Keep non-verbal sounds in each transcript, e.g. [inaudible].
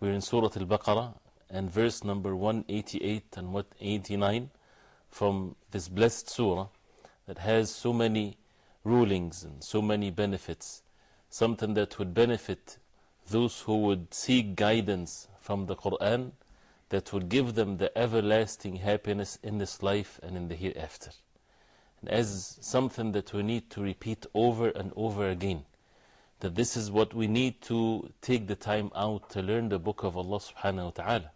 We're in Surah Al-Baqarah and verse number 188 and 189 from this blessed surah that has so many rulings and so many benefits. Something that would benefit those who would seek guidance from the Quran that would give them the everlasting happiness in this life and in the hereafter. And as something that we need to repeat over and over again that this is what we need to take the time out to learn the book of Allah subhanahu wa ta'ala.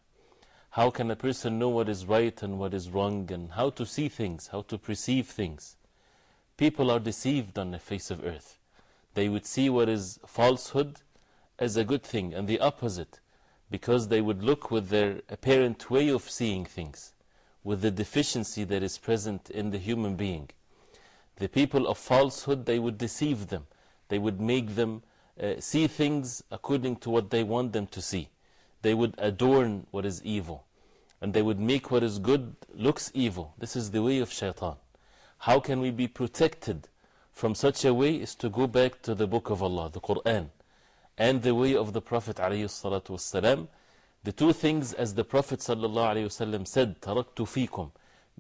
How can a person know what is right and what is wrong and how to see things, how to perceive things? People are deceived on the face of earth. They would see what is falsehood as a good thing and the opposite because they would look with their apparent way of seeing things, with the deficiency that is present in the human being. The people of falsehood, they would deceive them they would make them uh, see things according to what they want them to see. They would adorn what is evil. And they would make what is good looks evil. This is the way of shaitan. How can we be protected from such a way is to go back to the book of Allah, the Quran, and the way of the Prophet ﷺ. The two things as the Prophet ﷺ said, تَرَكْتُ فِيكُمْ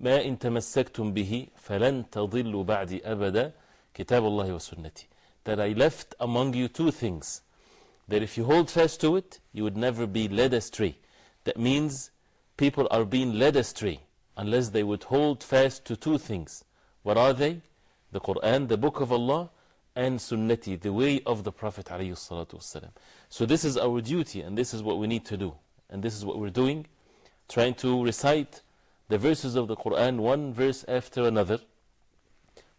مَا إِن تَمَسَّكْتُمْ بِهِ فَلَن تَضِلُّوا بَعْدِ أَبَدًا كِتَابُ اللَّهِ وَسُنَّتِي that I left among you two things. That if you hold fast to it, you would never be led astray. That means people are being led astray unless they would hold fast to two things. What are they? The Quran, the Book of Allah, and Sunnati, the way of the Prophet. So, this is our duty, and this is what we need to do. And this is what we're doing, trying to recite the verses of the Quran one verse after another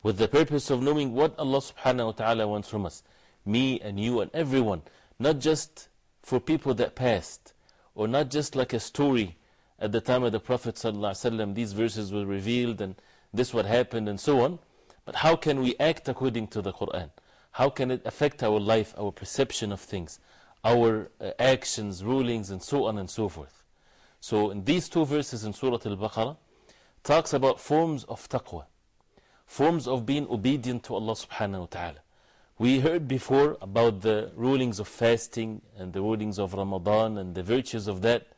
with the purpose of knowing what Allah subhanahu wa ta'ala wants from us. Me and you and everyone. Not just for people that passed, or not just like a story at the time of the Prophet ﷺ, these verses were revealed and this what happened and so on. But how can we act according to the Quran? How can it affect our life, our perception of things, our uh, actions, rulings, and so on and so forth? So, in these two verses in Surah Al Baqarah, talks about forms of taqwa forms of being obedient to Allah subhanahu wa ta'ala. We heard before about the rulings of fasting and the rulings of Ramadan and the virtues of that.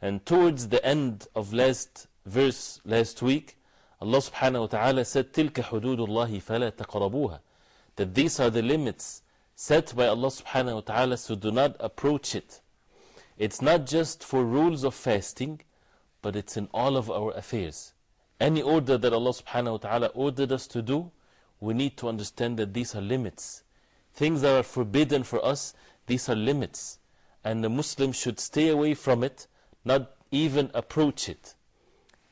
And towards the end of last verse last week, Allah subhanahu wa ta'ala said, تِلْكَ حُدُودُ اللَّهِ فَلَا تَقْرَبُوهَا That these are the limits set by Allah subhanahu wa ta'ala, so do not approach it. It's not just for rules of fasting, but it's in all of our affairs. Any order that Allah subhanahu wa ta'ala ordered us to do, we need to understand that these are limits. Things that are forbidden for us, these are limits. And the Muslim should stay away from it, not even approach it.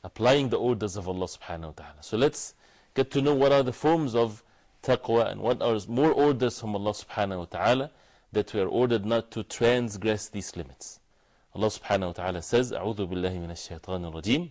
Applying the orders of Allah subhanahu wa ta'ala. So let's get to know what are the forms of taqwa and what are more orders from Allah subhanahu wa ta'ala that we are ordered not to transgress these limits. Allah subhanahu wa ta'ala says, أعوذ بالله من الشيطان الرجيم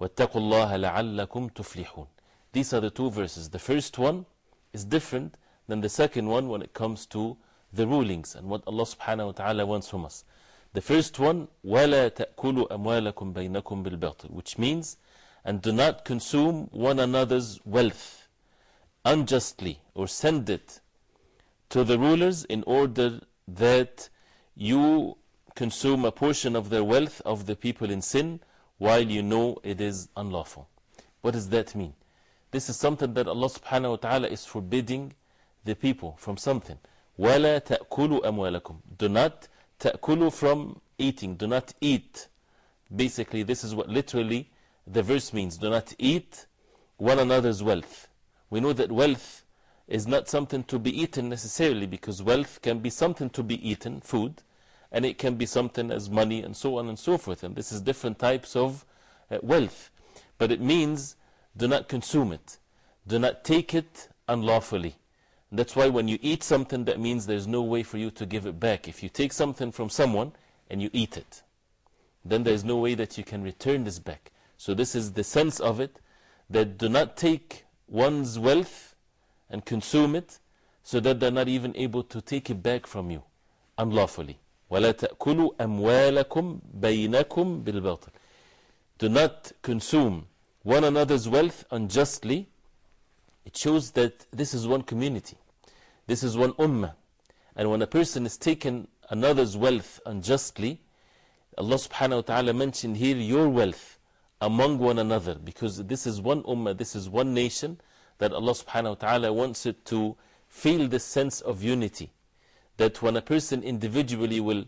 واتقوا الله لعلكم تفلحون These are the two verses. The first one is different than the second one when it comes to the rulings and what Allah subhanahu wa ta'ala wants from us. The first one, وَلَا تَأْكُلُوا أَمْوَالَكُمْ بَيْنَكُمْ بِالْبَاطِلِ Which means, and do not consume one another's wealth unjustly or send it to the rulers in order that you consume a portion of their wealth of the people in sin while you know it is unlawful. What does that mean? This is something that Allah subhanahu wa ta'ala is forbidding the people from something. وَلَا تَأْكُلُوا أَمْوَالَكُمْ Do not تأكلوا from eating. Do not eat. Basically, this is what literally the verse means. Do not eat one another's wealth. We know that wealth is not something to be eaten necessarily because wealth can be something to be eaten, food, and it can be something as money and so on and so forth. And this is different types of uh, wealth. But it means do not consume it, do not take it unlawfully. That's why when you eat something, that means there's no way for you to give it back. If you take something from someone and you eat it, then there's no way that you can return this back. So, this is the sense of it that do not take one's wealth and consume it so that they're not even able to take it back from you unlawfully. وَلَا تَأْكُلُوا أَمْوَالَكُمْ بَيْنَكُمْ بِالْبَاطِلِ Do not consume one another's wealth unjustly. It shows that this is one community. This is one ummah. And when a person is taking another's wealth unjustly, Allah subhanahu wa ta'ala mentioned here your wealth among one another because this is one ummah, this is one nation that Allah subhanahu wa ta'ala wants it to feel this sense of unity. That when a person individually will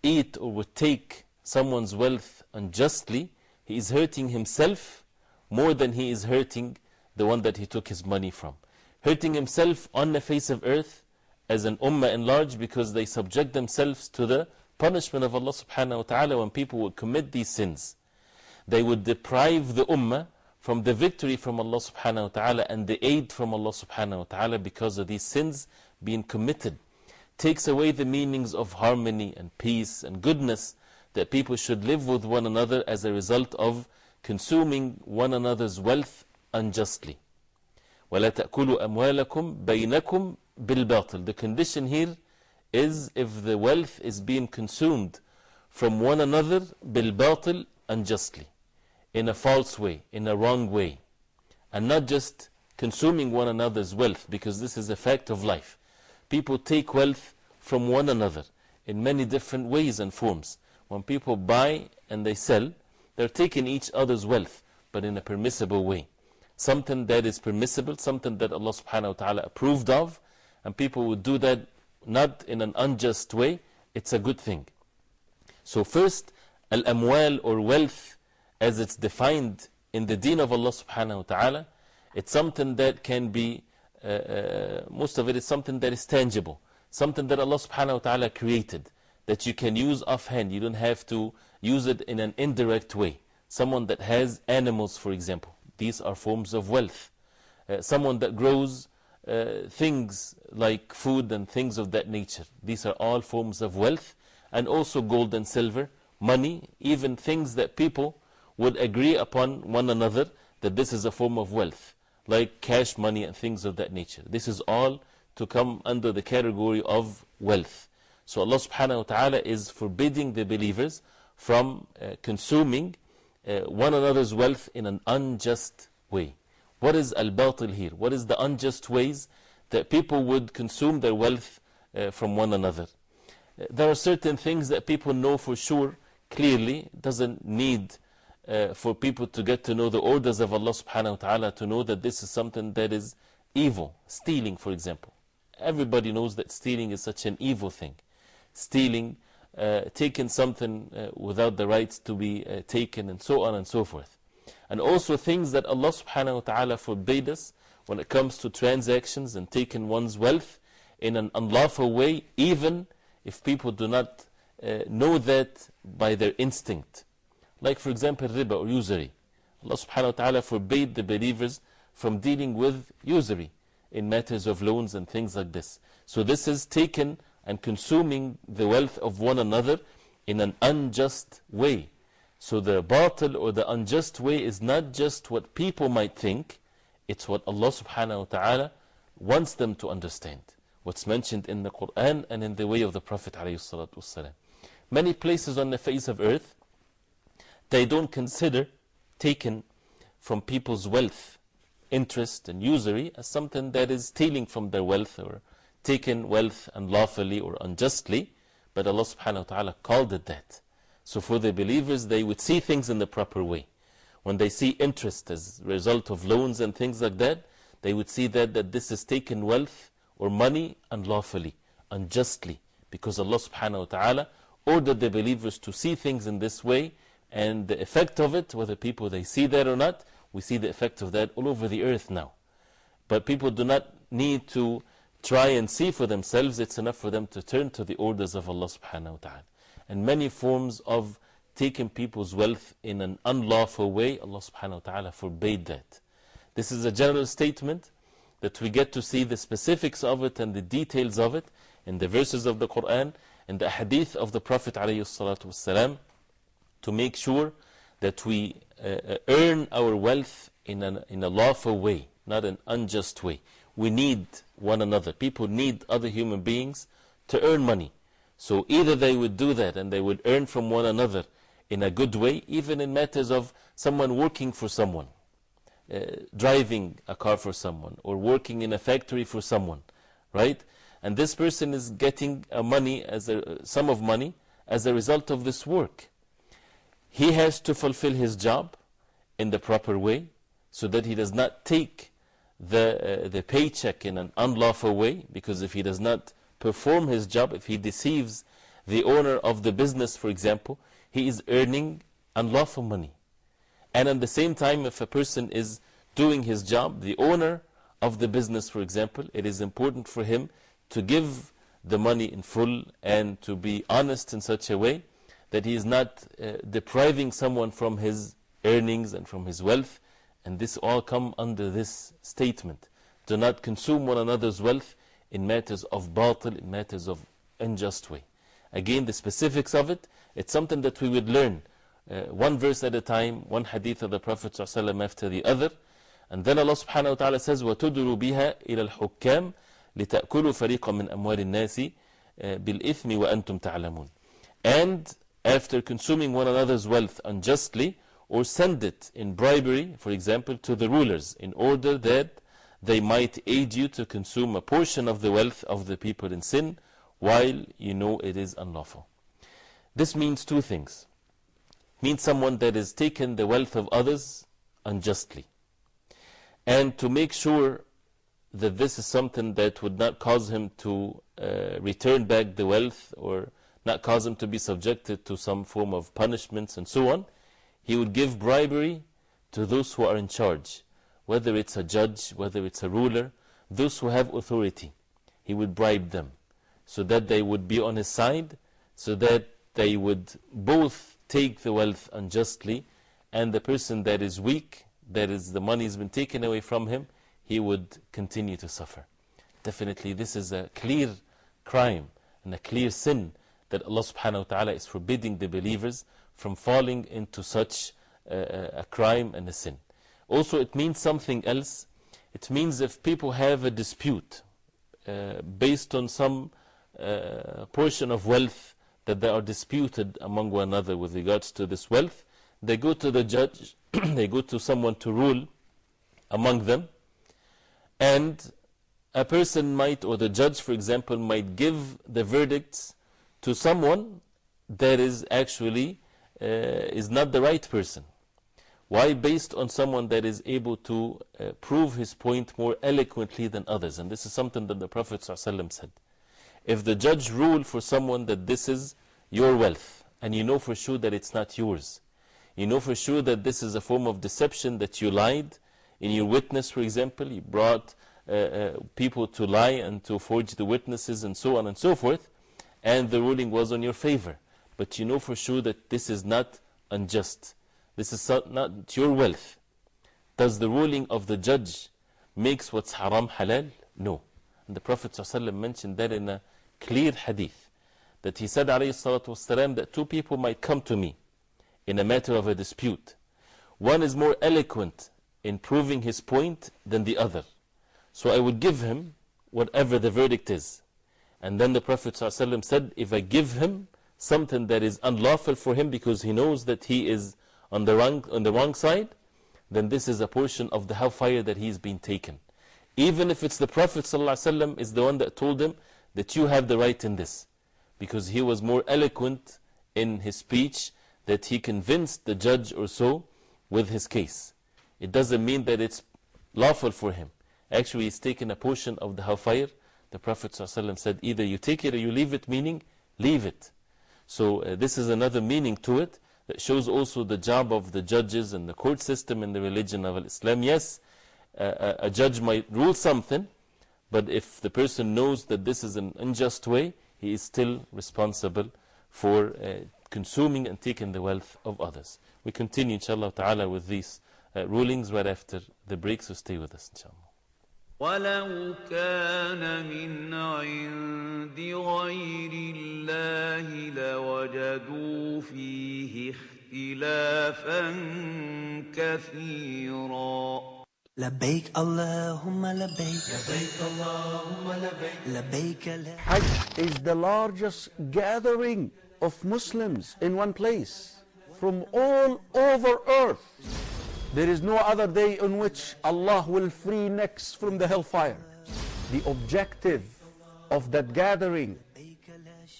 eat or will take someone's wealth unjustly, he is hurting himself more than he is hurting the one that he took his money from. Hurting himself on the face of earth as an ummah enlarged because they subject themselves to the punishment of Allah subhanahu wa ta'ala when people would commit these sins. They would deprive the ummah from the victory from Allah subhanahu wa ta'ala and the aid from Allah subhanahu wa ta'ala because of these sins being committed Takes away the meanings of harmony and peace and goodness that people should live with one another as a result of consuming one another's wealth unjustly. وَلَا تَأْكُلُوا أَمْوَالَكُمْ بَيْنَكُمْ بِالْبَاطِلِ The condition here is if the wealth is being consumed from one another بِالْبَاطِلِ unjustly, in a false way, in a wrong way, and not just consuming one another's wealth because this is a fact of life. People take wealth from one another in many different ways and forms. When people buy and they sell, they're taking each other's wealth, but in a permissible way something that is permissible, something that Allah subhanahu wa ta'ala approved of, and people would do that not in an unjust way, it's a good thing. So, first, al amwal or wealth, as it's defined in the deen of Allah subhanahu wa ta'ala, it's something that can be, most of it is something that is tangible, something that Allah subhanahu wa ta'ala created, that you can use offhand. You don't have to use it in an indirect way. Someone that has animals, for example these are forms of wealth. Uh, someone that grows uh, things like food and things of that nature. These are all forms of wealth. And also gold and silver, money, even things that people would agree upon one another that this is a form of wealth, like cash money and things of that nature. This is all to come under the category of wealth. So Allah subhanahu wa ta'ala is forbidding the believers from uh, consuming uh, one another's wealth in an unjust way. What is al batil here? What is the unjust ways that people would consume their wealth uh, from one another? Uh, there are certain things that people know for sure, clearly, doesn't need uh, for people to get to know the orders of Allah subhanahu wa ta'ala to know that this is something that is evil. Stealing, for example. Everybody knows that stealing is such an evil thing. Stealing uh, taken something uh, without the rights to be uh, taken, and so on and so forth. And also things that Allah subhanahu wa ta'ala forbade us when it comes to transactions and taking one's wealth in an unlawful way, even if people do not know that by their instinct. Like, for example, riba or usury. Allah subhanahu wa ta'ala forbade the believers from dealing with usury in matters of loans and things like this. So, this is taken and consuming the wealth of one another in an unjust way. So the batil or the unjust way is not just what people might think, it's what Allah subhanahu wa ta'ala wants them to understand. What's mentioned in the Quran and in the way of the Prophet. many places on the face of earth, they don't consider taken from people's wealth, interest, and usury as something that is stealing from their wealth or taken wealth unlawfully or unjustly. But Allah subhanahu wa ta'ala called it that. So for the believers, they would see things in the proper way. When they see interest as a result of loans and things like that, they would see that, that this is taken wealth or money unlawfully, unjustly. Because Allah subhanahu wa ta'ala ordered the believers to see things in this way, and the effect of it, whether people they see that or not, we see the effect of that all over the earth now. But people do not need to try and see for themselves, it's enough for them to turn to the orders of Allah subhanahu wa ta'ala. And many forms of taking people's wealth in an unlawful way, Allah subhanahu wa ta'ala forbade that. This is a general statement that we get to see the specifics of it and the details of it in the verses of the Quran and the hadith of the Prophet ﷺ to make sure that we uh, earn our wealth in, an, in a lawful way, not an unjust way. We need one another. People need other human beings to earn money. So either they would do that and they would earn from one another in a good way, even in matters of someone working for someone, uh, driving a car for someone, or working in a factory for someone, right? And this person is getting money as a sum of money as a result of this work. He has to fulfill his job in the proper way so that he does not take the, uh, the paycheck in an unlawful way, because if he does not perform his job, if he deceives the owner of the business, for example, he is earning unlawful money. And at the same time, if a person is doing his job, the owner of the business, for example, it is important for him to give the money in full and to be honest in such a way that he is not uh, depriving someone from his earnings and from his wealth. And this all come under this statement. Do not consume one another's wealth in matters of batil, in matters of unjust way. Again, the specifics of it, it's something that we would learn uh, one verse at a time, one hadith of the Prophet ﷺ after the other. And then Allah subhanahu wa ta'ala says, وَتُدْرُوا بِهَا إِلَى الْحُكَّامِ لِتَأْكُلُوا فَرِيقًا مِنْ أَمْوَالِ النَّاسِ بِالْإِثْمِ وَأَنْتُمْ تَعْلَمُونَ And after consuming one another's wealth unjustly, or send it in bribery, for example, to the rulers, in order that they might aid you to consume a portion of the wealth of the people in sin, while you know it is unlawful. This means two things. Means someone that has taken the wealth of others unjustly. And to make sure that this is something that would not cause him to uh, return back the wealth or not cause him to be subjected to some form of punishments and so on, he would give bribery to those who are in charge, whether it's a judge, whether it's a ruler, those who have authority. He would bribe them so that they would be on his side, so that they would both take the wealth unjustly, and the person that is weak, that is the money has been taken away from him, he would continue to suffer. Definitely, this is a clear crime and a clear sin that Allah subhanahu wa ta'ala is forbidding the believers from falling into such a, a crime and a sin. Also, it means something else. It means if people have a dispute uh, based on some uh, portion of wealth that they are disputed among one another with regards to this wealth, they go to the judge, [clears throat] they go to someone to rule among them, and a person might, or the judge, for example, might give the verdicts to someone that is actually uh, is not the right person. Why? Based on someone that is able to uh, prove his point more eloquently than others. And this is something that the Prophet ﷺ said. If the judge rule for someone that this is your wealth, and you know for sure that it's not yours, you know for sure that this is a form of deception that you lied in your witness, for example, you brought uh, uh, people to lie and to forge the witnesses and so on and so forth, and the ruling was on your favor but you know for sure that this is not unjust. This is not your wealth. Does the ruling of the judge makes what's haram halal? No. And the Prophet ﷺ mentioned that in a clear hadith. That he said والسلام, that two people might come to me in a matter of a dispute. One is more eloquent in proving his point than the other. So I would give him whatever the verdict is. And then the Prophet ﷺ said, If I give him something that is unlawful for him because he knows that he is on the wrong, on the wrong side, then this is a portion of the hellfire that he's been taken. Even if it's the Prophet ﷺ is the one that told him that you have the right in this. Because he was more eloquent in his speech that he convinced the judge or so with his case. It doesn't mean that it's lawful for him. Actually, he's taken a portion of the hellfire. The Prophet ﷺ said, either you take it or you leave it, meaning leave it. So, uh, this is another meaning to it that shows also the job of the judges and the court system in the religion of Islam. Yes, a judge might rule something, but if the person knows that this is an unjust way, he is still responsible for uh, consuming and taking the wealth of others. We continue, inshallah ta'ala, with these uh, rulings right after the break, so stay with us, inshallah. ولو كان من عند غير الله لوجدوا فيه اختلافا كثيرا. لبيك اللهم لبيك. لبيك اللهم لبيك. لبيك لا. Hajj is the largest gathering of Muslims in one place from all over earth. There is no other day on which Allah will free necks from the hellfire. The objective of that gathering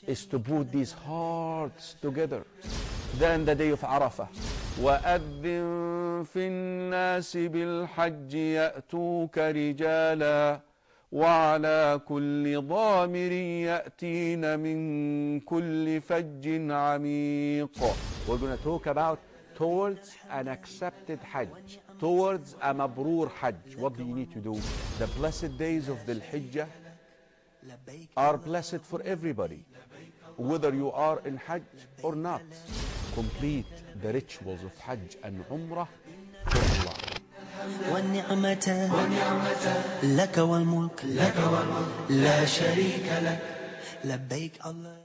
is to put these hearts together. Then the day of Arafah. وأذن في الناس بالحج يأتوك رجالا وعلى كل ضامر يأتين من كل فج عميق We're going to talk about towards an accepted Hajj, towards a Mabrur Hajj. What do you need to do? The blessed days of the Hijjah are blessed for everybody, whether you are in Hajj or not. Complete the rituals of Hajj and Umrah for Allah. والنعمة لك والملك لك والملك لا شريك لك لبيك الله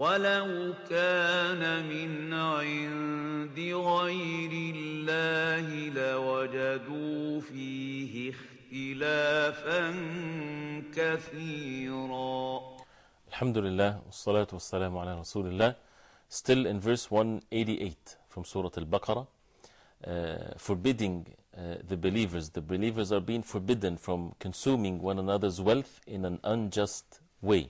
ولو كان من عند غير الله لوجدوا فيه اختلافا كثيرا Alhamdulillah, wassalatu wassalamu ala Rasulillah. Still in verse 188 from Surah Al Baqarah, uh, forbidding uh, the believers. The believers are being forbidden from consuming one another's wealth in an unjust way.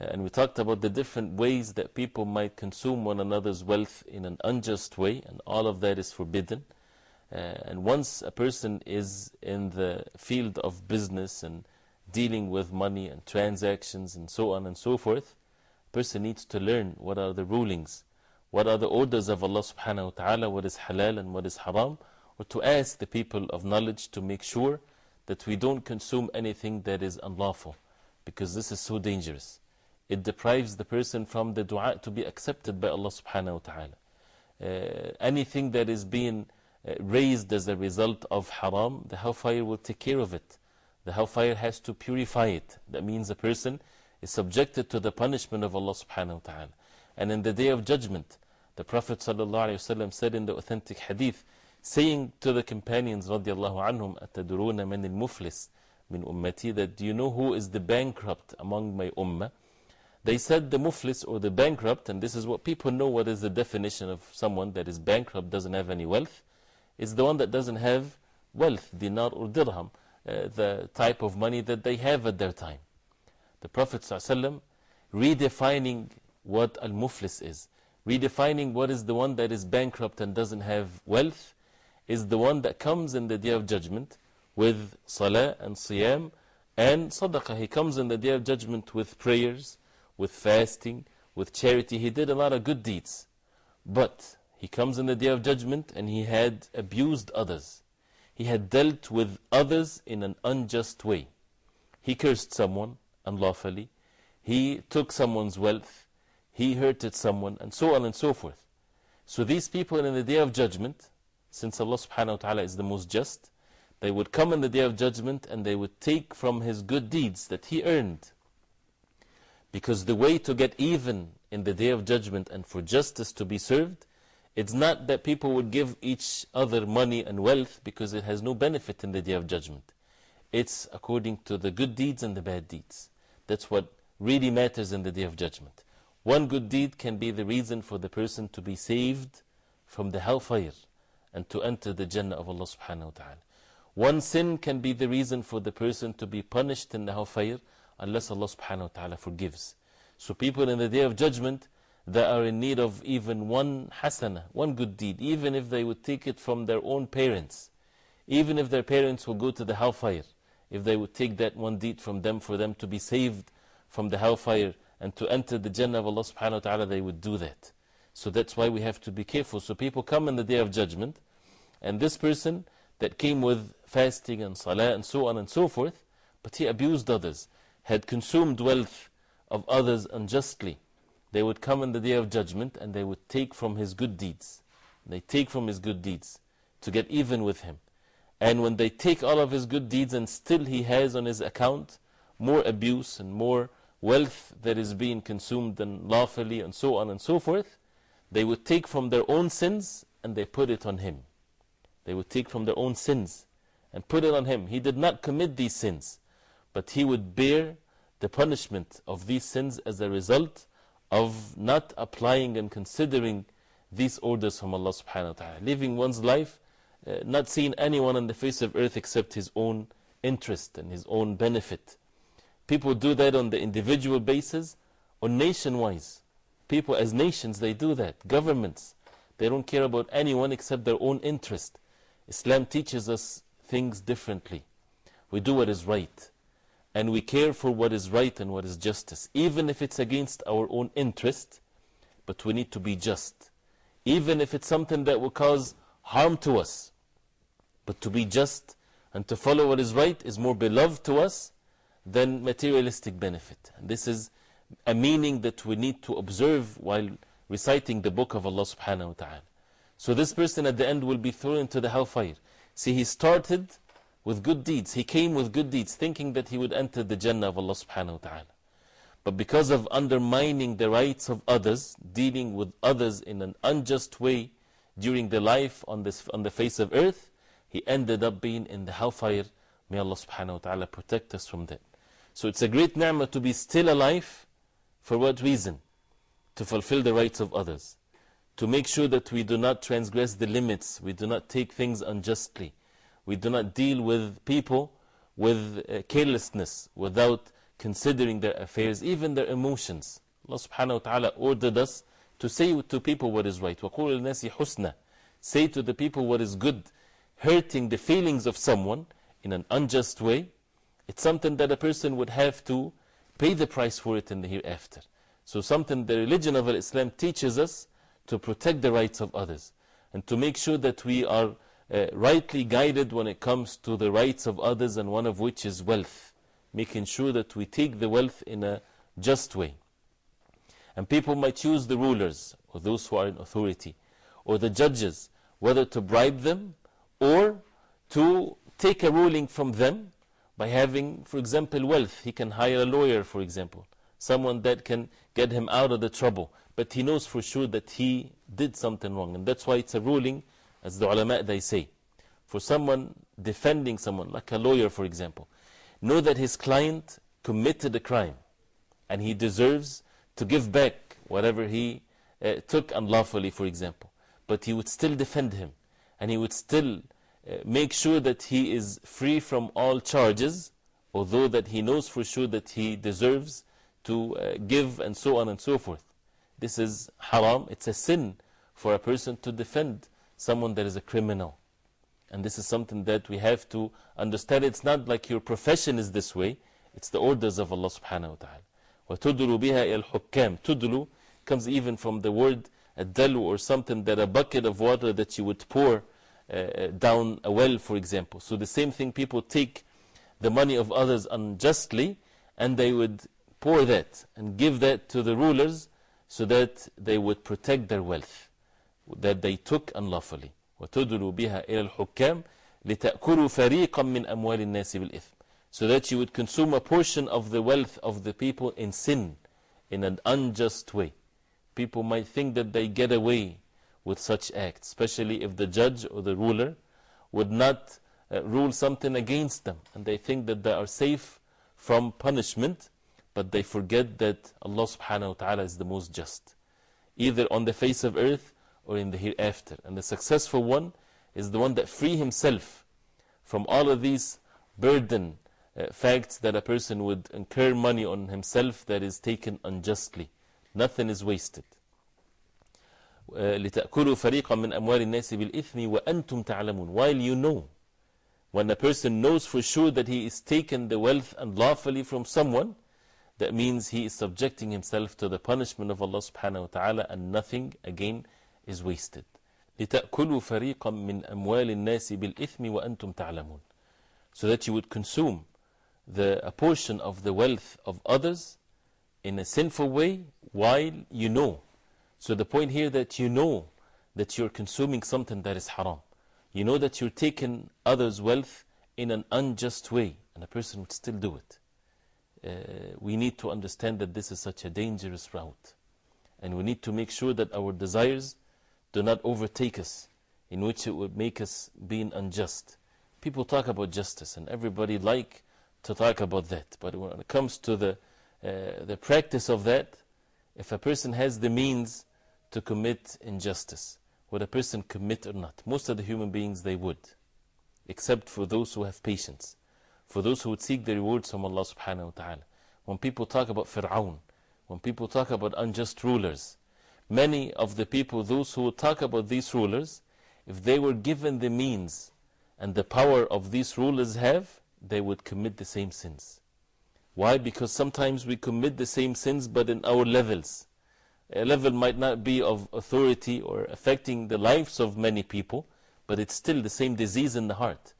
Uh, and we talked about the different ways that people might consume one another's wealth in an unjust way, and all of that is forbidden. Uh, and once a person is in the field of business and dealing with money and transactions and so on and so forth, a person needs to learn what are the rulings, what are the orders of Allah subhanahu wa ta'ala, what is halal and what is haram, or to ask the people of knowledge to make sure that we don't consume anything that is unlawful, because this is so dangerous. It deprives the person from the dua to be accepted by Allah subhanahu wa ta'ala. Uh, anything that is being uh, raised as a result of haram, the hellfire will take care of it. The hellfire has to purify it. That means a person is subjected to the punishment of Allah subhanahu wa ta'ala. And in the day of judgment, the Prophet ﷺ said in the authentic hadith, saying to the companions radiallahu anhum, أَتَدْرُونَ مَنِ الْمُفْلِسِ min ummati, that do you know who is the bankrupt among my ummah? They said the muflis or the bankrupt, and this is what people know what is the definition of someone that is bankrupt, doesn't have any wealth, is the one that doesn't have wealth, dinar or dirham. Uh, the type of money that they have at their time. The Prophet ﷺ redefining what al muflis is, redefining what is the one that is bankrupt and doesn't have wealth, is the one that comes in the day of judgment with salah and siyam and sadaqah. He comes in the day of judgment with prayers, with fasting, with charity. He did a lot of good deeds. But he comes in the day of judgment and he had abused others he had dealt with others in an unjust way. He cursed someone unlawfully, he took someone's wealth, he hurted someone, and so on and so forth. So these people in the day of judgment, since Allah subhanahu wa ta'ala is the most just, they would come in the day of judgment and they would take from his good deeds that he earned. Because the way to get even in the day of judgment and for justice to be served it's not that people would give each other money and wealth because it has no benefit in the day of judgment. It's according to the good deeds and the bad deeds. That's what really matters in the day of judgment. One good deed can be the reason for the person to be saved from the hellfire and to enter the Jannah of Allah subhanahu wa ta'ala. One sin can be the reason for the person to be punished in the hellfire unless Allah subhanahu wa ta'ala forgives. So people in the day of judgment that are in need of even one hasana, one good deed, even if they would take it from their own parents, even if their parents will go to the hellfire, if they would take that one deed from them for them to be saved from the hellfire and to enter the Jannah of Allah subhanahu wa ta'ala, they would do that. So that's why we have to be careful. So people come in the day of judgment, and this person that came with fasting and salah and so on and so forth, but he abused others, had consumed wealth of others unjustly. They would come in the day of judgment and they would take from his good deeds. They take from his good deeds to get even with him. And when they take all of his good deeds and still he has on his account more abuse and more wealth that is being consumed unlawfully and so on and so forth, they would take from their own sins and they put it on him. They would take from their own sins and put it on him. He did not commit these sins, but he would bear the punishment of these sins as a result of not applying and considering these orders from Allah subhanahu wa ta'ala. Living one's life, uh, not seeing anyone on the face of earth except his own interest and his own benefit. People do that on the individual basis or nation wise. People as nations, they do that. Governments, they don't care about anyone except their own interest. Islam teaches us things differently. We do what is right. And we care for what is right and what is justice, even if it's against our own interest. But we need to be just. Even if it's something that will cause harm to us. But to be just and to follow what is right is more beloved to us than materialistic benefit. And this is a meaning that we need to observe while reciting the book of Allah subhanahu wa ta'ala. So this person at the end will be thrown into the hellfire. See, he started with good deeds. He came with good deeds, thinking that he would enter the Jannah of Allah subhanahu wa ta'ala. But because of undermining the rights of others, dealing with others in an unjust way during the life on, this, on the face of earth, he ended up being in the hellfire. May Allah subhanahu wa ta'ala protect us from that. So it's a great ni'mah to be still alive. For what reason? To fulfill the rights of others. To make sure that we do not transgress the limits. We do not take things unjustly. We do not deal with people with uh, carelessness without considering their affairs, even their emotions. Allah subhanahu wa ta'ala ordered us to say to people what is right. وَقُولِ النَّاسِ حُسْنًا Say to the people what is good. Hurting the feelings of someone in an unjust way, it's something that a person would have to pay the price for it in the hereafter. So, something the religion of Islam teaches us to protect the rights of others and to make sure that we are uh, rightly guided when it comes to the rights of others, and one of which is wealth. Making sure that we take the wealth in a just way. And people might choose the rulers or those who are in authority or the judges whether to bribe them or to take a ruling from them by having, for example, wealth. He can hire a lawyer, for example, someone that can get him out of the trouble. But he knows for sure that he did something wrong. And that's why it's a ruling, as the ulama they say. For someone defending someone, like a lawyer, for example, know that his client committed a crime and he deserves to give back whatever he uh, took unlawfully, for example. But he would still defend him and he would still uh, make sure that he is free from all charges, although that he knows for sure that he deserves to uh, give and so on and so forth. This is haram, it's a sin for a person to defend someone that is a criminal. And this is something that we have to understand. It's not like your profession is this way, it's the orders of Allah subhanahu wa ta'ala. وَتُدْلُ بِهَا إِلْ الْحُكَّامِ Tudlu comes even from the word dalu or something that a bucket of water that you would pour uh, down a well, for example. So the same thing, people take the money of others unjustly and they would pour that and give that to the rulers so that they would protect their wealth that they took unlawfully. وَتُدْلُوا بِهَا إِلَى الْحُكَّامِ لِتَأْكُلُوا فَرِيقًا مِّنْ أَمْوَالِ النَّاسِ بِالْإِثْمِ So that you would consume a portion of the wealth of the people in sin, in an unjust way. People might think that they get away with such acts, especially if the judge or the ruler would not uh, rule something against them and they think that they are safe from punishment, but they forget that Allah subhanahu wa ta'ala is the most just, either on the face of earth or in the hereafter. And the successful one is the one that free himself from all of these burden uh, facts that a person would incur money on himself that is taken unjustly. Nothing is wasted. لتأكلوا فريقا من أموال الناس بالإثم وأنتم تعلمون while you know when a person knows for sure that he is taken the wealth unlawfully from someone that means he is subjecting himself to the punishment of Allah subhanahu wa ta'ala and nothing again is wasted لتأكلوا فريقا من أموال الناس بالإثم وأنتم تعلمون so that you would consume the, a portion of the wealth of others in a sinful way while you know so the point here that you know that you're consuming something that is haram. You know that you're taking others' wealth in an unjust way, and a person would still do it. Uh, we need to understand that this is such a dangerous route. And we need to make sure that our desires do not overtake us, in which it would make us being unjust. People talk about justice, and everybody like to talk about that. But when it comes to the, uh, the practice of that, if a person has the means to commit injustice, would a person commit or not? Most of the human beings, they would, except for those who have patience, for those who would seek the rewards from Allah subhanahu wa ta'ala. When people talk about Fir'aun, when people talk about unjust rulers, many of the people, those who talk about these rulers, if they were given the means and the power of these rulers have, they would commit the same sins. Why? Because sometimes we commit the same sins but in our levels. A level might not be of authority or affecting the lives of many people, but it's still the same disease in the heart.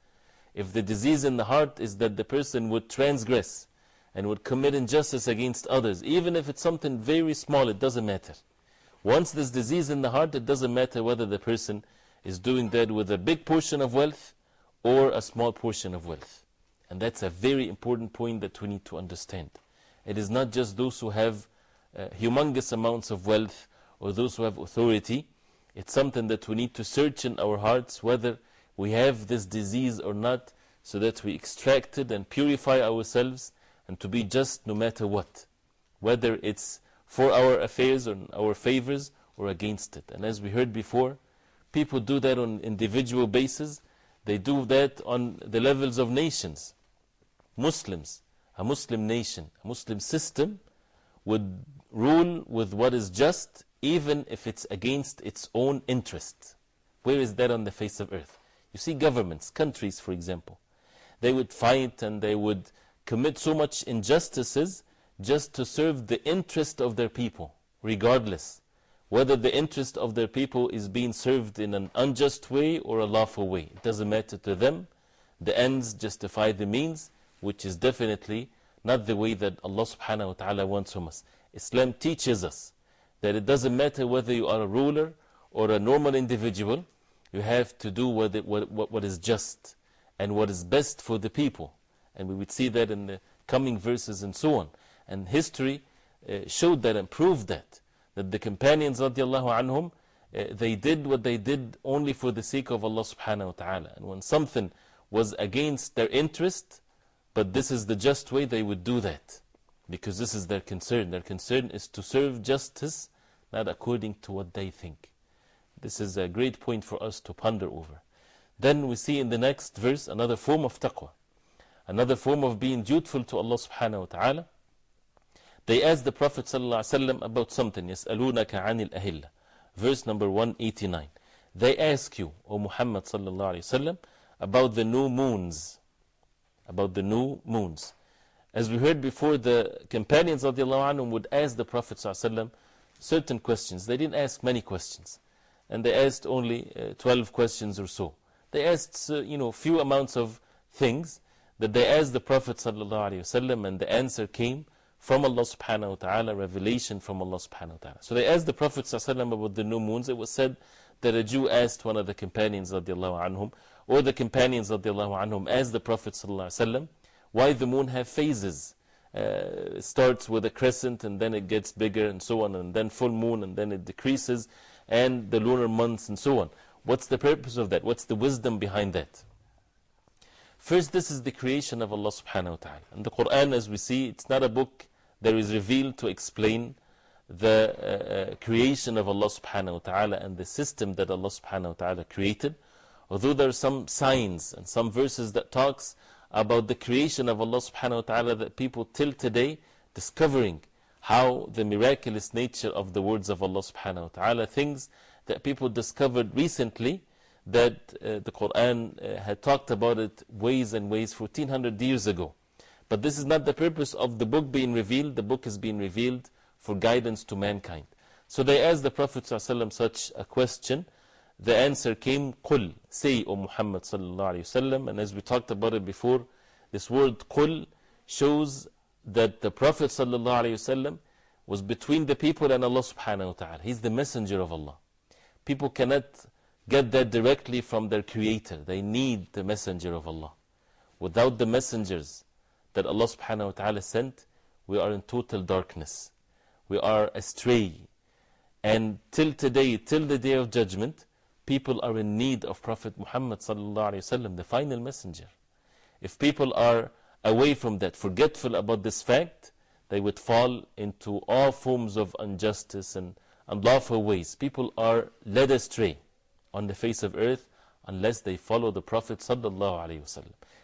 If the disease in the heart is that the person would transgress and would commit injustice against others, even if it's something very small, it doesn't matter. Once there's disease in the heart, it doesn't matter whether the person is doing that with a big portion of wealth or a small portion of wealth. And that's a very important point that we need to understand. It is not just those who have uh, humongous amounts of wealth or those who have authority. It's something that we need to search in our hearts whether we have this disease or not so that we extract it and purify ourselves and to be just no matter what. Whether it's for our affairs or our favors or against it. And as we heard before, people do that on individual basis. They do that on the levels of nations. Muslims, a Muslim nation, a Muslim system would rule with what is just even if it's against its own interest. Where is that on the face of earth? You see governments, countries for example, they would fight and they would commit so much injustices just to serve the interest of their people, regardless whether the interest of their people is being served in an unjust way or a lawful way. It doesn't matter to them. The ends justify the means, which is definitely not the way that Allah subhanahu wa ta'ala wants from us. Islam teaches us that it doesn't matter whether you are a ruler or a normal individual, you have to do what, what, what is just and what is best for the people. And we would see that in the coming verses and so on. And history uh, showed that and proved that. That the companions radiallahu anhum, uh, they did what they did only for the sake of Allah subhanahu wa ta'ala. And when something was against their interest, but this is the just way, they would do that. Because this is their concern. Their concern is to serve justice, not according to what they think. This is a great point for us to ponder over. Then we see in the next verse another form of taqwa. Another form of being dutiful to Allah subhanahu wa ta'ala. They asked the Prophet ﷺ about something. يَسْأَلُونَكَ عَنِ الْأَهِلَّةِ Verse number 189. They ask you, O Muhammad ﷺ, about the new moons. About the new moons. As we heard before, the companions of the Allah would ask the Prophet ﷺ certain questions. They didn't ask many questions. And they asked only uh, 12 questions or so. They asked, uh, you know, few amounts of things that they asked the Prophet ﷺ and the answer came from Allah subhanahu wa ta'ala, revelation from Allah subhanahu wa ta'ala. So they asked the Prophet ﷺ about the new moons. It was said that a Jew asked one of the companions anhum, or the companions anhum asked the Prophet ﷺ why the moon have phases. Uh, starts with a crescent and then it gets bigger and so on, and then full moon and then it decreases, and the lunar months and so on. What's the purpose of that? What's the wisdom behind that? First, this is the creation of Allah subhanahu wa ta'ala. And the Quran, as we see, it's not a book that is revealed to explain the uh, uh, creation of Allah subhanahu wa ta'ala and the system that Allah subhanahu wa ta'ala created. Although there are some signs and some verses that talks about the creation of Allah subhanahu wa ta'ala that people till today discovering how the miraculous nature of the words of Allah subhanahu wa ta'ala, things that people discovered recently that uh, the Quran uh, had talked about it ways and ways 1400 years ago. But this is not the purpose of the book being revealed. The book is being revealed for guidance to mankind. So they asked the Prophet ﷺ such a question. The answer came, Qul, say, O Muhammad ﷺ. And as we talked about it before, this word Qul shows that the Prophet ﷺ was between the people and Allah subhanahu wa ta'ala. He's the messenger of Allah. People cannot get that directly from their creator. They need the messenger of Allah. Without the messengers that Allah subhanahu wa ta'ala sent, we are in total darkness. We are astray. And till today, till the day of judgment, people are in need of Prophet Muhammad wa the final messenger. If people are away from that, forgetful about this fact, they would fall into all forms of injustice and unlawful ways. People are led astray on the face of earth unless they follow the Prophet. ﷺ.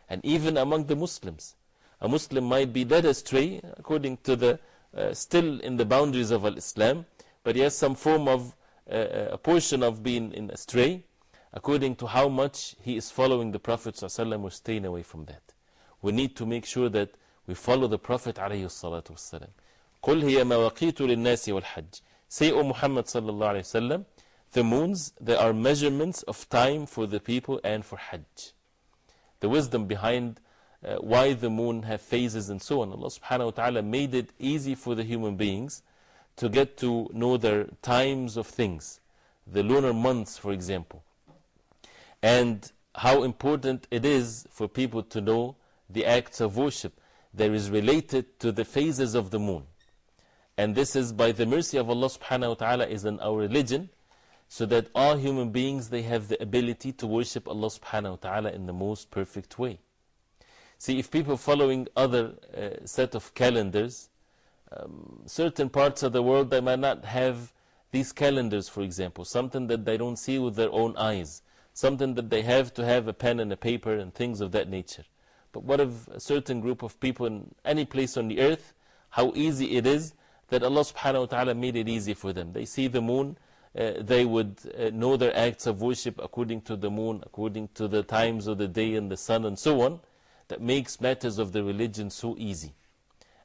And even among the Muslims, a Muslim might be led astray according to the uh, still in the boundaries of Islam, but he has some form of uh, a portion of being in astray according to how much he is following the Prophet ﷺ or staying away from that we need to make sure that we follow the Prophet عليه الصلاة والسلام قل هي مواقيت للناس والحج Say, O Muhammad صلى الله عليه وسلم, the moons, there are measurements of time for the people and for Hajj. The wisdom behind uh, why the moon have phases and so on. Allah subhanahu wa ta'ala made it easy for the human beings to get to know their times of things. The lunar months, for example. And how important it is for people to know the acts of worship that is related to the phases of the moon. And this is by the mercy of Allah subhanahu wa ta'ala is in our religion, so that all human beings they have the ability to worship Allah subhanahu wa ta'ala in the most perfect way. See, if people following other uh, set of calendars, um, certain parts of the world they might not have these calendars, for example, something that they don't see with their own eyes, something that they have to have a pen and a paper and things of that nature. But what if a certain group of people in any place on the earth, how easy it is that Allah subhanahu wa ta'ala made it easy for them. They see the moon, they would uh, know their acts of worship according to the moon, according to the times of the day and the sun and so on. That makes matters of the religion so easy.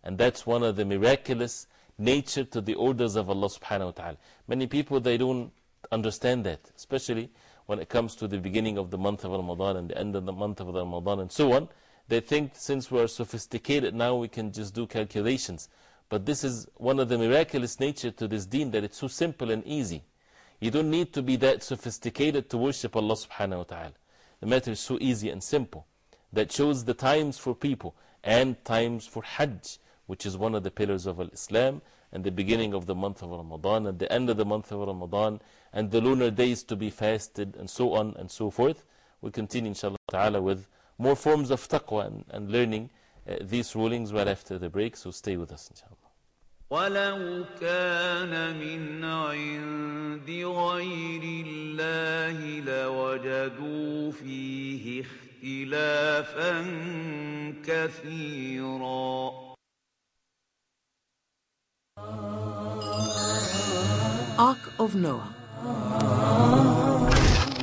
And that's one of the miraculous nature to the orders of Allah subhanahu wa ta'ala. Many people, they don't understand that, especially when it comes to the beginning of the month of Ramadan and the end of the month of Ramadan and so on. They think since we're sophisticated now we can just do calculations. But this is one of the miraculous nature to this deen that it's so simple and easy. You don't need to be that sophisticated to worship Allah subhanahu wa ta'ala. The matter is so easy and simple. That shows the times for people and times for Hajj, which is one of the pillars of Islam, and the beginning of the month of Ramadan, and the end of the month of Ramadan, and the lunar days to be fasted, and so on and so forth. We continue, inshallah ta'ala, with more forms of taqwa and, and learning uh, these rulings right after the break. So stay with us, inshallah. ولو كان من عند غير الله لوجدوا فيه اختلافا كثيرا Ark of Noah.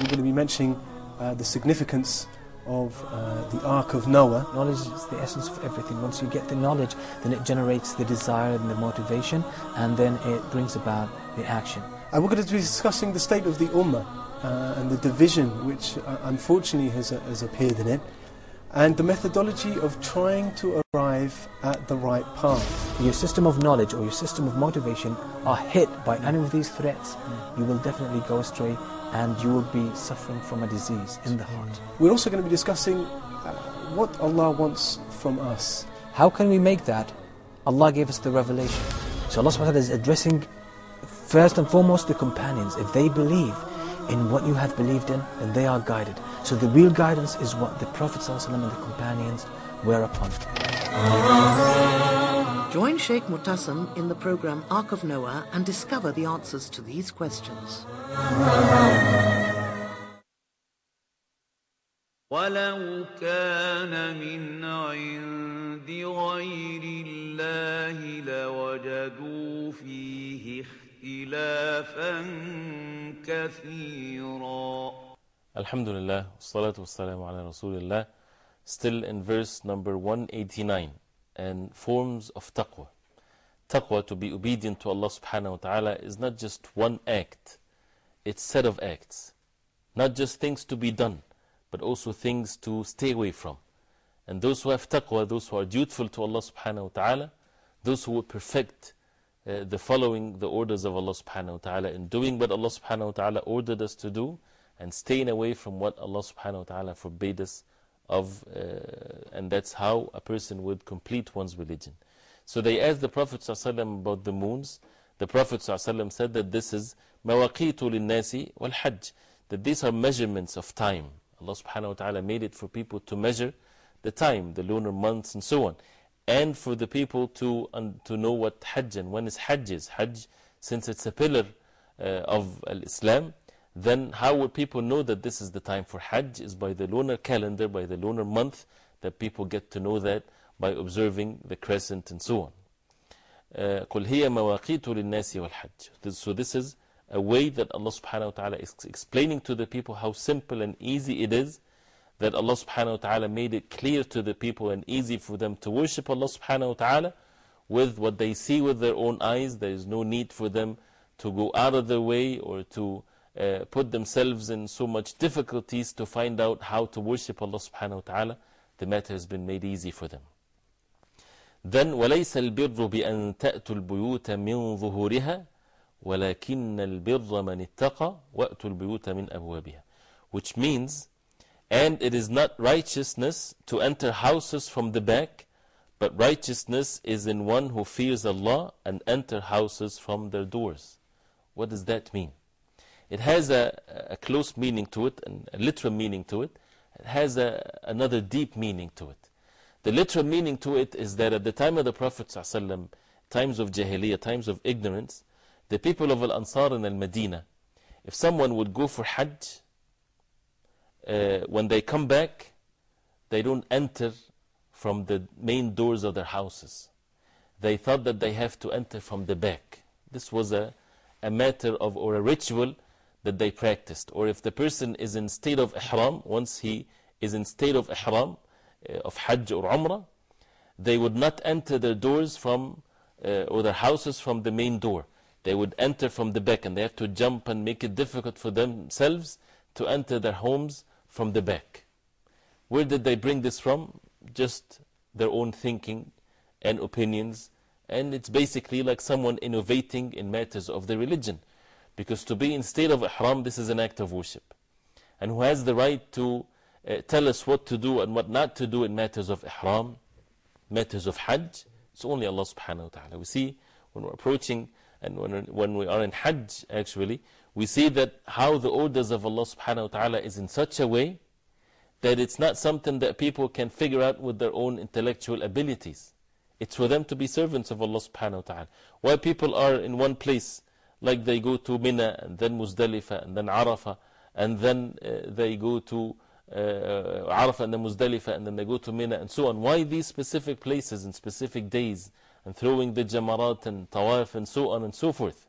We're going to be mentioning uh, the significance of uh, the Ark of Noah. Knowledge is the essence of everything. Once you get the knowledge, then it generates the desire and the motivation, and then it brings about the action. And we're going to be discussing the state of the Ummah uh, and the division which uh, unfortunately has, uh, has appeared in it, and the methodology of trying to arrive at the right path. Your system of knowledge or your system of motivation are hit by any of these threats, you will definitely go astray and you will be suffering from a disease in the heart. We're also going to be discussing uh, what Allah wants from us. How can we make that? Allah gave us the revelation. So Allah subhanahu wa ta'ala is addressing first and foremost the companions. If they believe in what you have believed in, then they are guided. So the real guidance is what the Prophet ﷺ and the companions were upon. Join Sheikh Mutasim in the program Ark of Noah and discover the answers to these questions. ولو كان من عند غير الله لوجدوا فيه اختلافا كثيرا الحمد لله والصلاة والسلام على رسول الله Still in verse number 189 and forms of taqwa. Taqwa to be obedient to Allah subhanahu wa ta'ala is not just one act, it's set of acts. Not just things to be done, but also things to stay away from. And those who have taqwa, those who are dutiful to Allah subhanahu wa ta'ala, those who will perfect uh, the following the orders of Allah subhanahu wa ta'ala in doing what Allah subhanahu wa ta'ala ordered us to do and staying away from what Allah subhanahu wa ta'ala forbade us of, uh, and that's how a person would complete one's religion. So they asked the Prophet ﷺ about the moons. The Prophet ﷺ said that this is مواقيت للناس والحج that these are measurements of time. Allah subhanahu wa ta'ala made it for people to measure the time, the lunar months and so on. And for the people to, um, to know what Hajj and when is Hajj is. Hajj, since it's a pillar uh, of Islam, then how would people know that this is the time for Hajj? Is by the lunar calendar, by the lunar month, that people get to know that by observing the crescent and so on. قل هي مواقيت للناس والحج. So this is a way that Allah subhanahu wa ta'ala is explaining to the people how simple and easy it is that Allah subhanahu wa ta'ala made it clear to the people and easy for them to worship Allah subhanahu wa ta'ala with what they see with their own eyes. There is no need for them to go out of their way or to uh, put themselves in so much difficulties to find out how to worship Allah subhanahu wa ta'ala. The matter has been made easy for them. Then وليس البر بأن تأتوا البيوت من ظهورها ولكن البر من اتقى وأتوا البيوت من أبوابها which means and it is not righteousness to enter houses from the back but righteousness is in one who fears Allah and enter houses from their doors what does that mean It has a, a close meaning to it and a literal meaning to it it has a, another deep meaning to it the literal meaning to it is that at the time of the Prophet ﷺ, times of Jahiliyyah, times of ignorance, the people of Al Ansar and Al Medina, if someone would go for Hajj, uh, when they come back, they don't enter from the main doors of their houses. They thought that they have to enter from the back. This was a, a matter of, or a ritual that they practiced. Or if the person is in state of ihram, once he is in state of ihram, uh, of Hajj or Umrah, they would not enter their doors from, uh, or their houses from the main door. They would enter from the back and they have to jump and make it difficult for themselves to enter their homes from the back. Where did they bring this from? Just their own thinking and opinions. And it's basically like someone innovating in matters of the religion. Because to be in state of ihram, this is an act of worship. And who has the right to uh, tell us what to do and what not to do in matters of ihram, matters of hajj, it's only Allah subhanahu wa ta'ala. We see when we're approaching and when, when we are in hajj actually, we see that how the orders of Allah subhanahu wa ta'ala is in such a way that it's not something that people can figure out with their own intellectual abilities. It's for them to be servants of Allah subhanahu wa ta'ala. Why people are in one place, like they go to Mina and then Muzdalifah and then Arafah and then they go to uh, Arafah and then Muzdalifah and then they go to Mina and so on. Why these specific places and specific days and throwing the jamarat and tawaf and so on and so forth?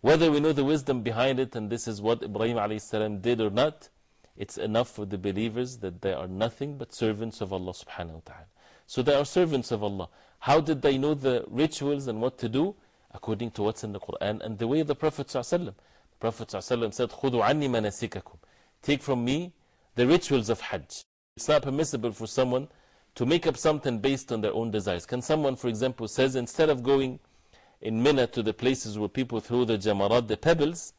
Whether we know the wisdom behind it and this is what Ibrahim did or not, it's enough for the believers that they are nothing but servants of Allah subhanahu wa ta'ala. So they are servants of Allah. How did they know the rituals and what to do? According to what's in the Quran and the way of the Prophet. ﷺ. The Prophet ﷺ said, خُذُوا عَنِّي مَنَسِكَكُمْ Take from me the rituals of Hajj. It's not permissible for someone to make up something based on their own desires. Can someone, for example, says instead of going in Mina to the places where people throw the jamarat, the pebbles,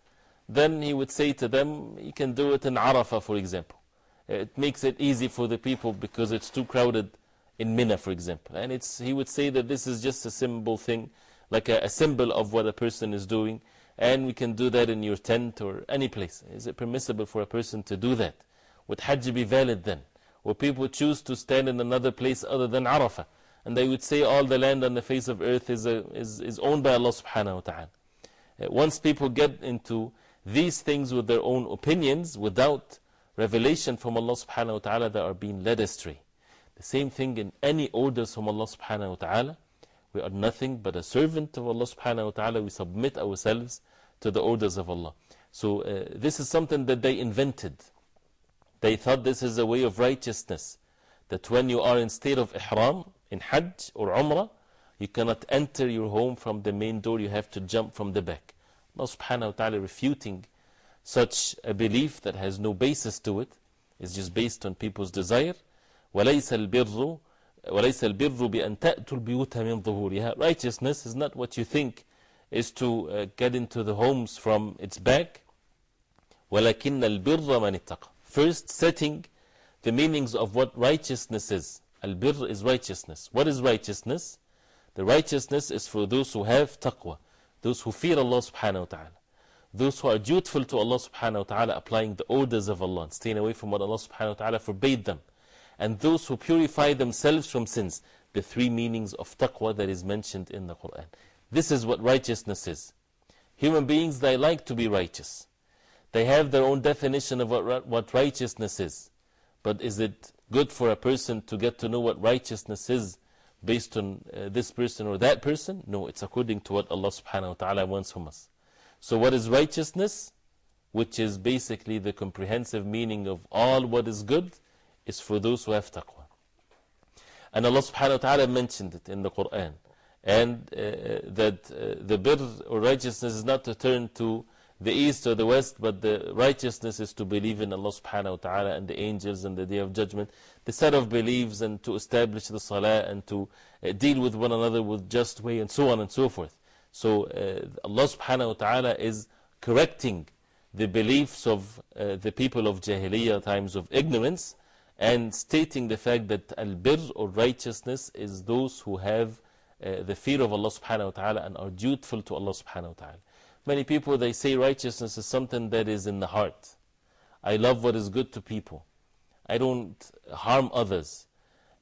then he would say to them, you can do it in Arafah, for example. It makes it easy for the people because it's too crowded in Mina, for example. And it's, he would say that this is just a symbol thing, like a, a symbol of what a person is doing. and we can do that in your tent or any place. Is it permissible for a person to do that? Would Hajj be valid then? Or people choose to stand in another place other than Arafah? And they would say all the land on the face of earth is, a, is, is owned by Allah subhanahu wa ta'ala. Uh, once people get into these things with their own opinions without revelation from Allah subhanahu wa ta'ala, they are being led astray. The same thing in any orders from Allah subhanahu wa ta'ala. We are nothing but a servant of Allah subhanahu wa ta'ala. We submit ourselves to the orders of Allah. So uh, this is something that they invented. They thought this is a way of righteousness. That when you are in state of ihram, in Hajj or Umrah, you cannot enter your home from the main door, you have to jump from the back. Allah subhanahu wa ta'ala refuting such a belief that has no basis to it, is just based on people's desire. وَلَيْسَ الْبِرُّ وَلَيْسَ الْبِرُّ بِأَن تَأْتُوا الْبِيُوتَ مِنْ ظُهُورِهَا Righteousness is not what you think is to uh, get into the homes from its back. وَلَكِنَّ الْبِرَّ مَنِ اتَّقَى First, setting the meanings of what righteousness is. Al-birr is righteousness. What is righteousness? The righteousness is for those who have taqwa, those who fear Allah subhanahu wa ta'ala, those who are dutiful to Allah subhanahu wa ta'ala, applying the orders of Allah, and staying away from what Allah subhanahu wa ta'ala forbade them, and those who purify themselves from sins. The three meanings of taqwa that is mentioned in the Quran. This is what righteousness is. Human beings, they like to be righteous. They have their own definition of what, what righteousness is. But is it good for a person to get to know what righteousness is based on uh, this person or that person? No, it's according to what Allah subhanahu wa ta'ala wants from us. So, what is righteousness? Which is basically the comprehensive meaning of all what is good, is for those who have taqwa. And Allah subhanahu wa ta'ala mentioned it in the Quran. And uh, that uh, the birr or righteousness is not to turn to the east or the west, but the righteousness is to believe in Allah subhanahu wa ta'ala and the angels and the day of judgment. The set of beliefs and to establish the salah and to uh, deal with one another with just way and so on and so forth. So uh, Allah subhanahu wa ta'ala is correcting the beliefs of uh, the people of Jahiliyyah, times of ignorance, and stating the fact that al-birr or righteousness is those who have uh, the fear of Allah subhanahu wa ta'ala and are dutiful to Allah subhanahu wa ta'ala. Many people they say righteousness is something that is in the heart. I love what is good to people. I don't harm others.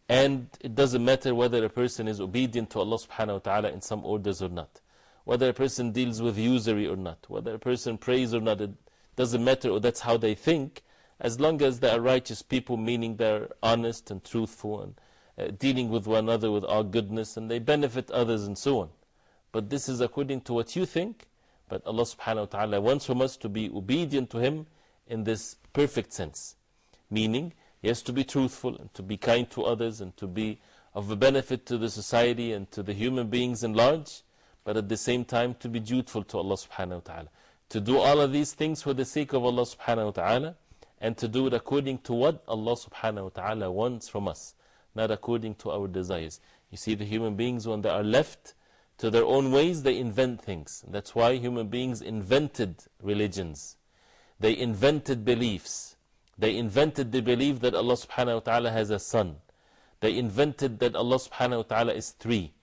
And it doesn't matter whether a person is obedient to Allah subhanahu wa ta'ala in some orders or not. Whether a person deals with usury or not. Whether a person prays or not. It doesn't matter, or that's how they think as long as they are righteous people, meaning they're honest and truthful and uh, dealing with one another with all goodness and they benefit others and so on. But this is according to what you think. But Allah subhanahu wa ta'ala wants from us to be obedient to Him in this perfect sense. Meaning, has to be truthful and to be kind to others and to be of a benefit to the society and to the human beings in large, but at the same time to be dutiful to Allah subhanahu wa ta'ala. To do all of these things for the sake of Allah subhanahu wa ta'ala and to do it according to what Allah subhanahu wa ta'ala wants from us, not according to our desires. You see, the human beings, when they are left to their own ways, they invent things. That's why human beings invented religions. They invented beliefs. They invented the belief that Allah subhanahu wa ta'ala has a son. They invented that Allah subhanahu wa ta'ala is three.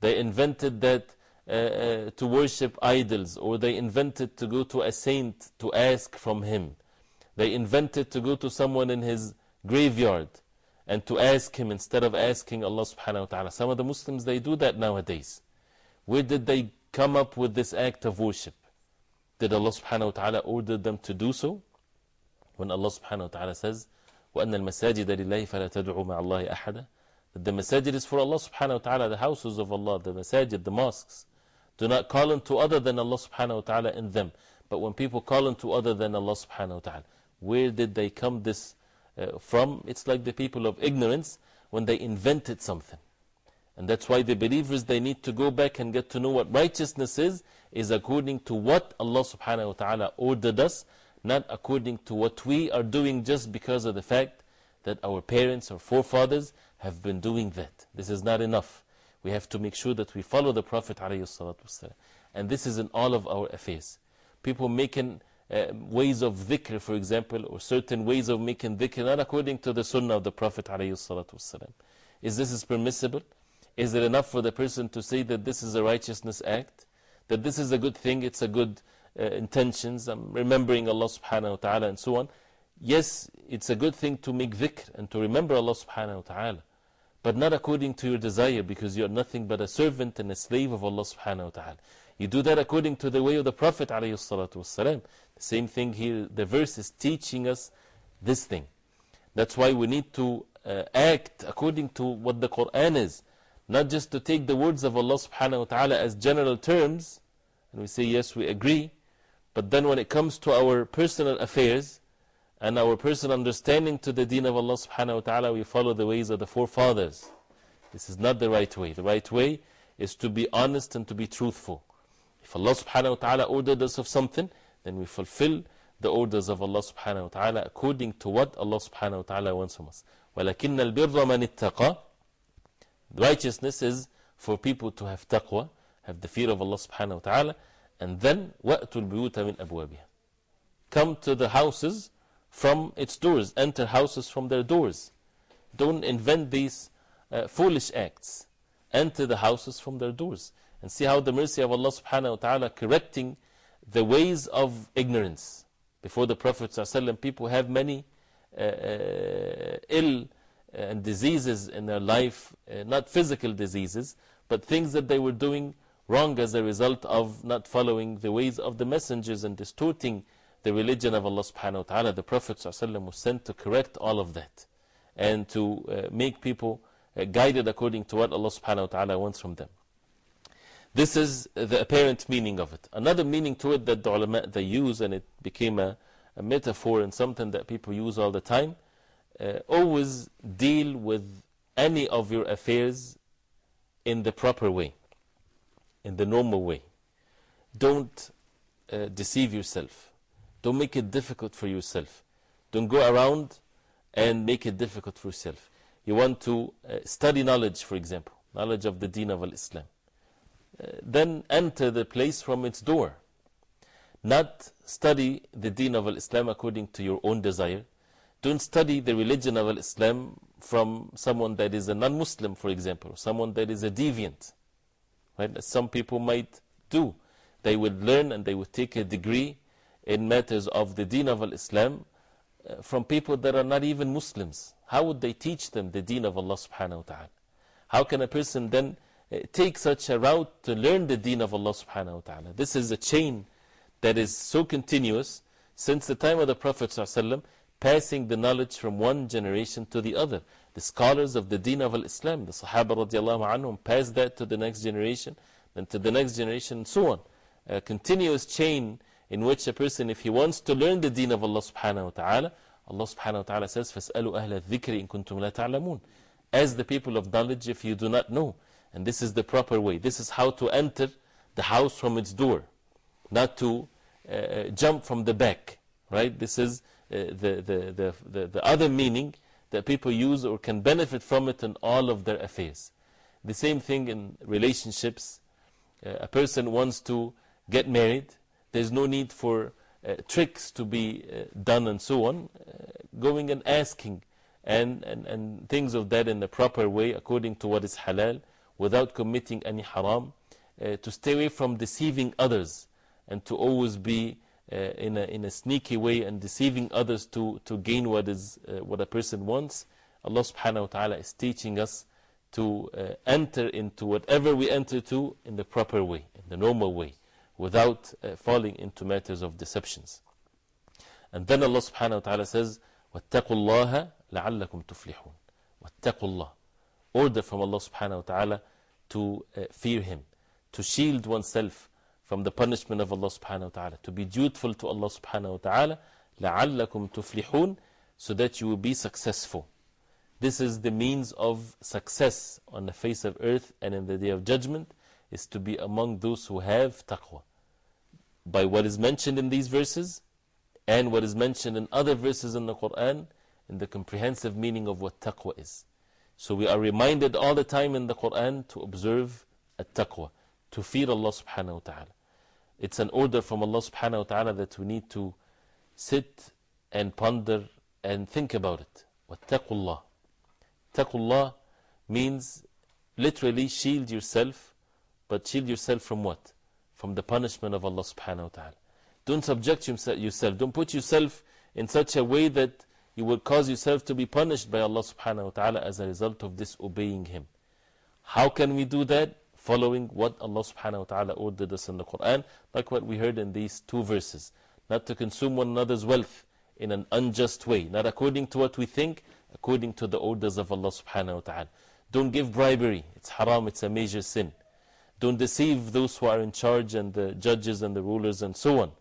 They invented that uh, uh, to worship idols, or they invented to go to a saint to ask from him. They invented to go to someone in his graveyard and to ask him instead of asking Allah subhanahu wa ta'ala. Some of the Muslims, they do that nowadays. Where did they come up with this act of worship? Did Allah subhanahu wa ta'ala order them to do so? When Allah subhanahu wa ta'ala says, وَأَنَّ الْمَسَاجِدَ لِلَّهِ فَلَا تَدْعُوا مَعَ اللَّهِ أَحَدًا That the masajid is for Allah subhanahu wa ta'ala, the houses of Allah, the masajid, the mosques. Do not call unto other than Allah subhanahu wa ta'ala in them. But when people call unto other than Allah subhanahu wa ta'ala, where did they come this uh, from? It's like the people of ignorance when they invented something. And that's why the believers, they need to go back and get to know what righteousness is, is according to what Allah subhanahu wa ta'ala ordered us, not according to what we are doing just because of the fact that our parents or forefathers have been doing that. This is not enough. We have to make sure that we follow the Prophet ﷺ. And this is in all of our affairs. People making ways of dhikr, for example, or certain ways of making dhikr, not according to the sunnah of the Prophet. Is this is permissible? Is it enough for the person to say that this is a righteousness act? that this is a good thing, it's a good uh, intentions, I'm remembering Allah subhanahu wa ta'ala and so on. Yes, it's a good thing to make dhikr and to remember Allah subhanahu wa ta'ala, but not according to your desire because you are nothing but a servant and a slave of Allah subhanahu wa ta'ala. You do that according to the way of the Prophet. The same thing here, the verse is teaching us this thing. That's why we need to uh, act according to what the Quran is. Not just to take the words of Allah subhanahu wa ta'ala as general terms, and we say, yes, we agree, but then when it comes to our personal affairs and our personal understanding to the deen of Allah subhanahu wa ta'ala, we follow the ways of the forefathers. This is not the right way. The right way is to be honest and to be truthful. If Allah subhanahu wa ta'ala ordered us of something, then we fulfill the orders of Allah subhanahu wa ta'ala according to what Allah subhanahu wa ta'ala wants from us. وَلَكِنَّ الْبِرَّ مَنِ اتَّقَى Righteousness is for people to have taqwa, have the fear of Allah subhanahu wa ta'ala, and then وَأْتُوا الْبُيُوتَ مِنْ أَبْوَابِهَا Come to the houses from its doors, enter houses from their doors. Don't invent these uh, foolish acts. Enter the houses from their doors. And see how the mercy of Allah subhanahu wa ta'ala correcting the ways of ignorance. Before the Prophet people have many uh, uh, ill and diseases in their life, uh, not physical diseases, but things that they were doing wrong as a result of not following the ways of the messengers and distorting the religion of Allah subhanahu wa ta'ala. The Prophet ﷺ was sent to correct all of that and to uh, make people uh, guided according to what Allah subhanahu wa ta'ala wants from them. This is the apparent meaning of it. Another meaning to it that the ulama they use, and it became a, a metaphor and something that people use all the time. Uh, always deal with any of your affairs in the proper way, in the normal way. Don't uh, deceive yourself. Don't make it difficult for yourself. Don't go around and make it difficult for yourself. You want to uh, study knowledge, for example, knowledge of the deen of Islam. Then enter the place from its door. Not study the deen of Islam according to your own desire. Don't study the religion of Islam from someone that is a non Muslim, for example, someone that is a deviant. Right? As some people might do. They would learn and they would take a degree in matters of the deen of Islam uh, from people that are not even Muslims. How would they teach them the deen of Allah subhanahu wa ta'ala? How can a person then take such a route to learn the deen of Allah subhanahu wa ta'ala? This is a chain that is so continuous since the time of the Prophet ﷺ, passing the knowledge from one generation to the other. The scholars of the deen of Islam, the Sahaba radiallahu anhum, passed that to the next generation, then to the next generation, and so on. A continuous chain in which a person, if he wants to learn the deen of Allah subhanahu wa ta'ala, Allah subhanahu wa ta'ala says, فَاسْأَلُوا أَهْلَ الذِّكْرِ إِن كُنْتُمْ لَا تَعْلَمُونَ As the people of knowledge, if you do not know. And this is the proper way. This is how to enter the house from its door, not to uh, jump from the back. Right? This is uh, the, the, the, the, the other meaning that people use or can benefit from it in all of their affairs. The same thing in relationships. Uh, a person wants to get married, there's no need for uh, tricks to be uh, done and so on. going and asking and, and, and things of that in the proper way according to what is halal without committing any haram. to stay away from deceiving others and to always be in, a, in a sneaky way and deceiving others to, to gain what, is, what a person wants. Allah subhanahu wa ta'ala is teaching us to enter into whatever we enter to in the proper way, in the normal way without uh, falling into matters of deceptions. And then Allah subhanahu wa ta'ala says, وَاتَّقُوا اللَّهَ لَعَلَّكُمْ تُفْلِحُونَ وَاتَّقُوا اللَّهِ Order from Allah subhanahu wa ta'ala to uh, fear Him, to shield oneself from the punishment of Allah subhanahu wa ta'ala, to be dutiful to Allah subhanahu wa ta'ala, لَعَلَّكُمْ تُفْلِحُونَ so that you will be successful. This is the means of success on the face of earth and in the day of judgment is to be among those who have taqwa. By what is mentioned in these verses and what is mentioned in other verses in the Quran, in the comprehensive meaning of what taqwa is. So we are reminded all the time in the Quran to observe at taqwa, to fear Allah subhanahu wa ta'ala. It's an order from Allah subhanahu wa ta'ala that we need to sit and ponder and think about it. Wattaqullah. Taqullah means literally shield yourself, but shield yourself from what? From the punishment of Allah subhanahu wa ta'ala. Don't subject yourself, don't put yourself in such a way that you will cause yourself to be punished by Allah subhanahu wa ta'ala as a result of disobeying Him. How can we do that? Following what Allah subhanahu wa ta'ala ordered us in the Quran, like what we heard in these two verses. Not to consume one another's wealth in an unjust way, not according to what we think, according to the orders of Allah subhanahu wa ta'ala. Don't give bribery, it's haram, it's a major sin. Don't deceive those who are in charge and the judges and the rulers and so on,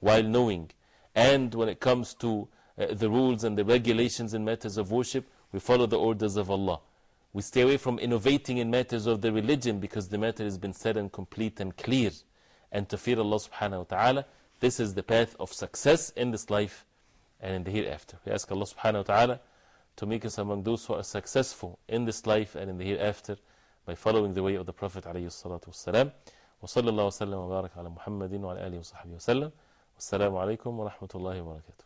while knowing. And when it comes to uh, the rules and the regulations in matters of worship, we follow the orders of Allah. We stay away from innovating in matters of the religion because the matter has been said and complete and clear. And to fear Allah subhanahu wa ta'ala, this is the path of success in this life and in the hereafter. We ask Allah subhanahu wa ta'ala to make us among those who are successful in this life and in the hereafter by following the way of the Prophet alayhi salatu wassalam. وصلى الله وسلم وبارك على محمد وعلى آله وصحبه وسلم والسلام عليكم ورحمة الله وبركاته